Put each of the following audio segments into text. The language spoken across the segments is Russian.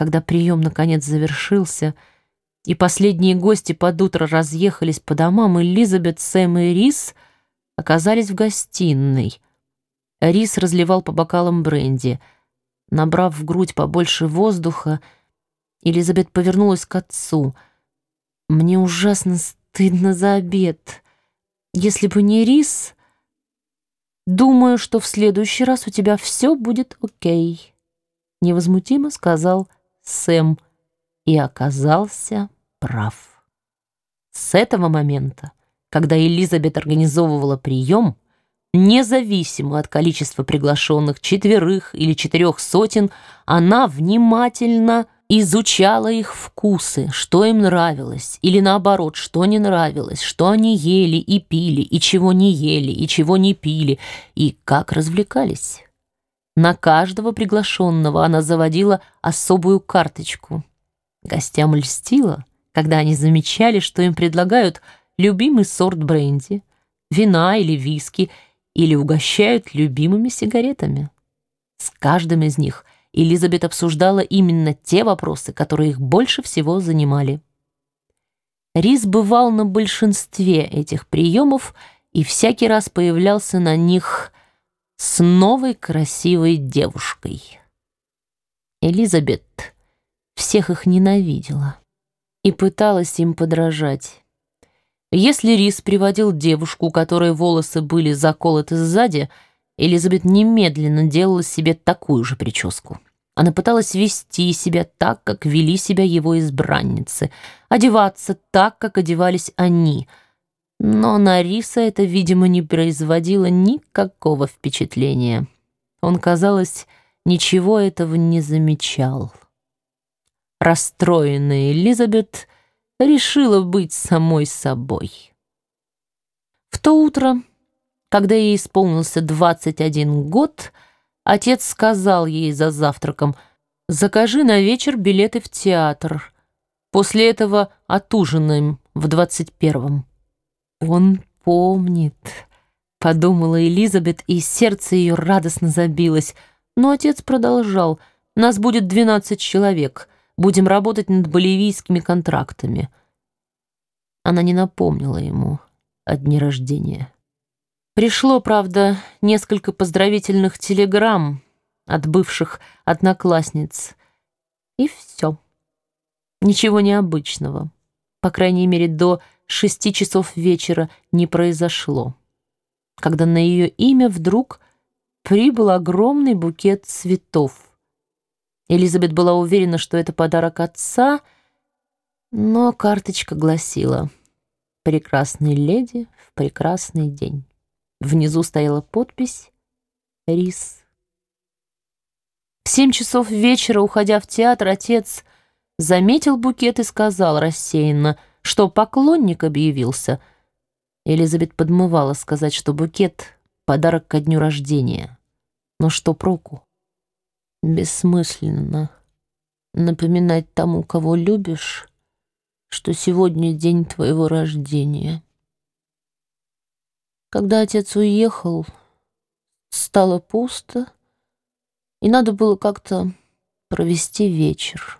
Когда прием наконец завершился, и последние гости под утро разъехались по домам, Элизабет, Сэм и Рис оказались в гостиной. Рис разливал по бокалам бренди. Набрав в грудь побольше воздуха, Элизабет повернулась к отцу. «Мне ужасно стыдно за обед. Если бы не Рис, думаю, что в следующий раз у тебя все будет окей», — невозмутимо сказал Сэм и оказался прав. С этого момента, когда Элизабет организовывала прием, независимо от количества приглашенных четверых или четырех сотен, она внимательно изучала их вкусы, что им нравилось, или наоборот, что не нравилось, что они ели и пили, и чего не ели, и чего не пили, и как развлекались. На каждого приглашенного она заводила особую карточку. Гостям льстило, когда они замечали, что им предлагают любимый сорт бренди, вина или виски, или угощают любимыми сигаретами. С каждым из них – Элизабет обсуждала именно те вопросы, которые их больше всего занимали. Рис бывал на большинстве этих приемов и всякий раз появлялся на них с новой красивой девушкой. Элизабет всех их ненавидела и пыталась им подражать. Если Рис приводил девушку, у которой волосы были заколоты сзади, Элизабет немедленно делала себе такую же прическу. Она пыталась вести себя так, как вели себя его избранницы, одеваться так, как одевались они. Но на Риса это, видимо, не производило никакого впечатления. Он, казалось, ничего этого не замечал. Расстроенная Элизабет решила быть самой собой. В то утро когда ей исполнился 21 год, отец сказал ей за завтраком «Закажи на вечер билеты в театр. После этого отужинаем в 21-м». «Он помнит», — подумала Элизабет, и сердце ее радостно забилось. Но отец продолжал «Нас будет 12 человек. Будем работать над боливийскими контрактами». Она не напомнила ему о дне рождения. Пришло, правда, несколько поздравительных телеграмм от бывших одноклассниц. И все. Ничего необычного. По крайней мере, до шести часов вечера не произошло. Когда на ее имя вдруг прибыл огромный букет цветов. Элизабет была уверена, что это подарок отца, но карточка гласила «Прекрасной леди в прекрасный день». Внизу стояла подпись «Рис». В семь часов вечера, уходя в театр, отец заметил букет и сказал рассеянно, что поклонник объявился. Элизабет подмывала сказать, что букет — подарок ко дню рождения. Но что проку? Бессмысленно напоминать тому, кого любишь, что сегодня день твоего рождения. Когда отец уехал, стало пусто, и надо было как-то провести вечер.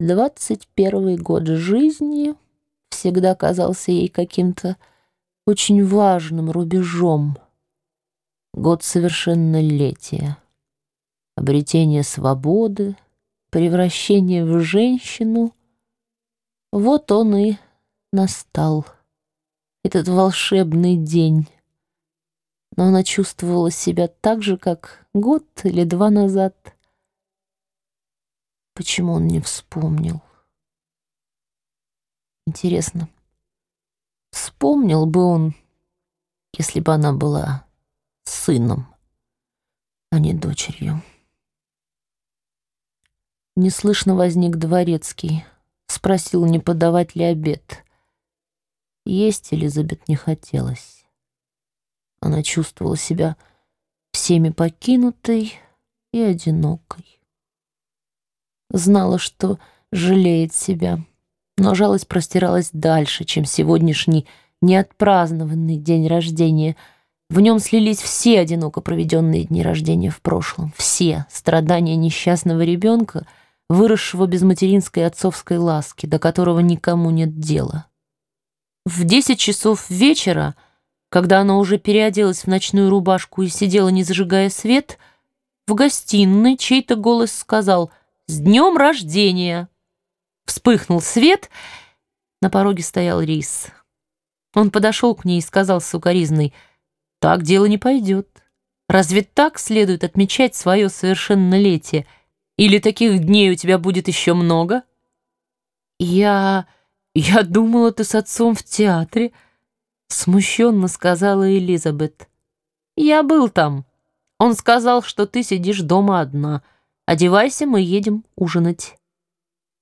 Двадцать первый год жизни всегда казался ей каким-то очень важным рубежом. Год совершеннолетия, обретение свободы, превращение в женщину. Вот он и настал этот волшебный день. Но она чувствовала себя так же, как год или два назад. Почему он не вспомнил? Интересно, вспомнил бы он, если бы она была сыном, а не дочерью. Неслышно возник дворецкий, спросил, не подавать ли обед. Есть Элизабет не хотелось. Она чувствовала себя всеми покинутой и одинокой. Знала, что жалеет себя, но жалость простиралась дальше, чем сегодняшний неотпразднованный день рождения. В нем слились все одиноко проведенные дни рождения в прошлом, все страдания несчастного ребенка, выросшего без материнской и отцовской ласки, до которого никому нет дела. В десять часов вечера, когда она уже переоделась в ночную рубашку и сидела, не зажигая свет, в гостиной чей-то голос сказал «С днем рождения!» Вспыхнул свет, на пороге стоял Рис. Он подошел к ней и сказал с укоризной «Так дело не пойдет. Разве так следует отмечать свое совершеннолетие? Или таких дней у тебя будет еще много?» «Я... я думала, ты с отцом в театре», — смущенно сказала Элизабет. «Я был там. Он сказал, что ты сидишь дома одна. Одевайся, мы едем ужинать».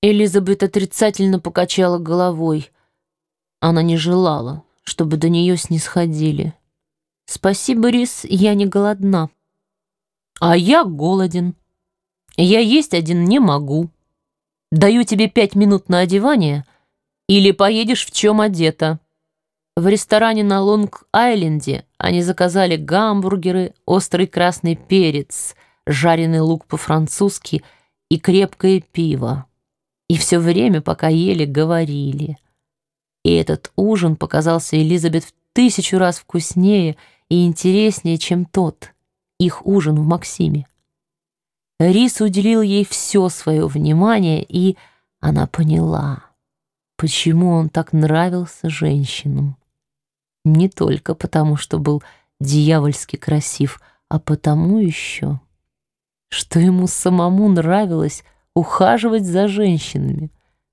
Элизабет отрицательно покачала головой. Она не желала, чтобы до нее снисходили. «Спасибо, Рис, я не голодна». «А я голоден. Я есть один не могу. Даю тебе пять минут на одевание, или поедешь в чем одета». В ресторане на Лонг-Айленде они заказали гамбургеры, острый красный перец, жареный лук по-французски и крепкое пиво. И все время, пока ели, говорили. И этот ужин показался Элизабет в тысячу раз вкуснее и интереснее, чем тот, их ужин в Максиме. Рис уделил ей все свое внимание, и она поняла, почему он так нравился женщинам. Не только потому, что был дьявольски красив, а потому еще, что ему самому нравилось ухаживать за женщинами.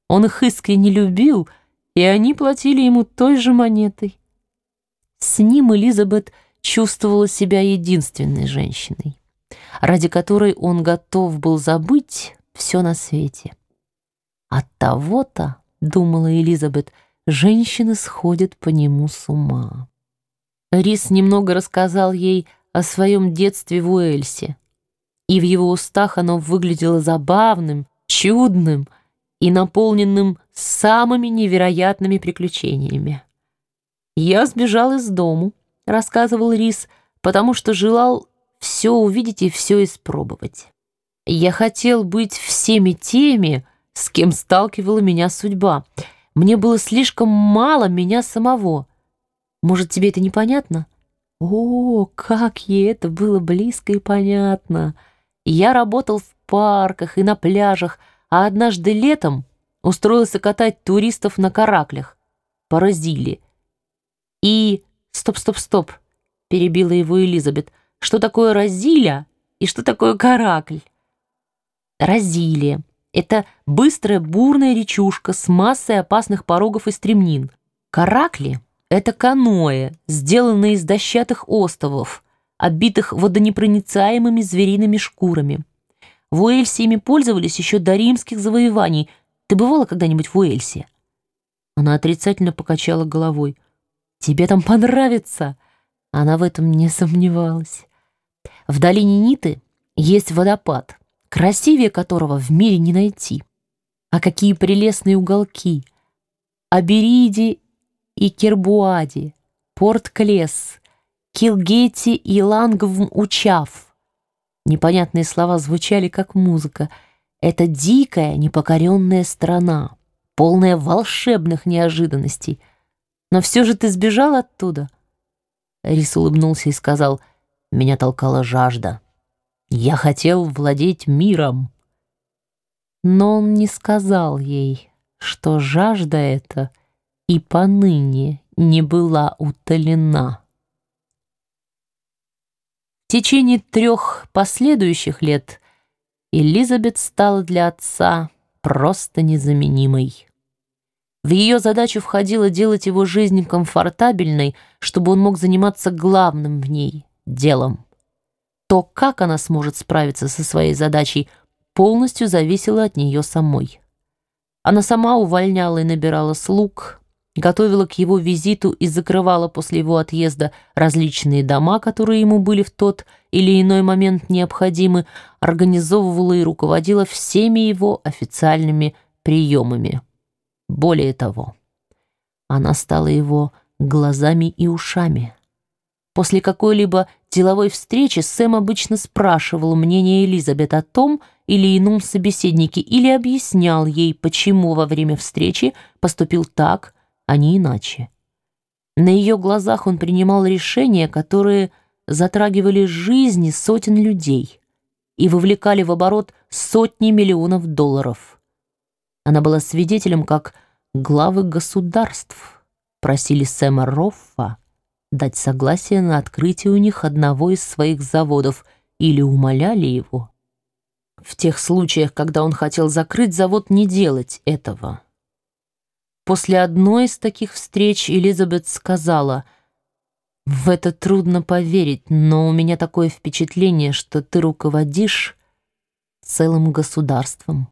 Он их искренне любил, и они платили ему той же монетой. С ним Элизабет чувствовала себя единственной женщиной, ради которой он готов был забыть все на свете. От того-то, думала Элизабет, женщины сходят по нему с ума. Рис немного рассказал ей о своем детстве в Уэльсе, и в его устах оно выглядело забавным, чудным и наполненным самыми невероятными приключениями. «Я сбежал из дому», — рассказывал Рис, «потому что желал все увидеть и все испробовать. Я хотел быть всеми теми, с кем сталкивала меня судьба. Мне было слишком мало меня самого. Может, тебе это непонятно?» О, как ей это было близко и понятно! Я работал в парках и на пляжах, а однажды летом устроился катать туристов на караклях по Розиле. И... Стоп, стоп, стоп, перебила его Элизабет. Что такое Розиля и что такое каракль? Розилия — это быстрая бурная речушка с массой опасных порогов и стремнин. Каракли — это каноэ, сделанные из дощатых остовов — оббитых водонепроницаемыми звериными шкурами. В Уэльсе ими пользовались еще до римских завоеваний. Ты бывала когда-нибудь в Уэльсе?» Она отрицательно покачала головой. «Тебе там понравится!» Она в этом не сомневалась. В долине Ниты есть водопад, красивее которого в мире не найти. А какие прелестные уголки! Абериди и Кербуади, Порт-Клесс, Килгейти и Лангвм-Учав. Непонятные слова звучали как музыка. Это дикая, непокоренная страна, полная волшебных неожиданностей. Но все же ты сбежал оттуда. Рис улыбнулся и сказал, меня толкала жажда. Я хотел владеть миром. Но он не сказал ей, что жажда эта и поныне не была утолена. В течение трех последующих лет Элизабет стала для отца просто незаменимой. В ее задачу входило делать его жизнь комфортабельной, чтобы он мог заниматься главным в ней — делом. То, как она сможет справиться со своей задачей, полностью зависело от нее самой. Она сама увольняла и набирала слуг, готовила к его визиту и закрывала после его отъезда различные дома, которые ему были в тот или иной момент необходимы, организовывала и руководила всеми его официальными приемами. Более того, она стала его глазами и ушами. После какой-либо деловой встречи Сэм обычно спрашивал мнение Элизабет о том или ином собеседнике или объяснял ей, почему во время встречи поступил так, а не иначе. На ее глазах он принимал решения, которые затрагивали жизни сотен людей и вовлекали в оборот сотни миллионов долларов. Она была свидетелем, как главы государств просили Сэма Роффа дать согласие на открытие у них одного из своих заводов или умоляли его. В тех случаях, когда он хотел закрыть завод, не делать этого. После одной из таких встреч Элизабет сказала, «В это трудно поверить, но у меня такое впечатление, что ты руководишь целым государством».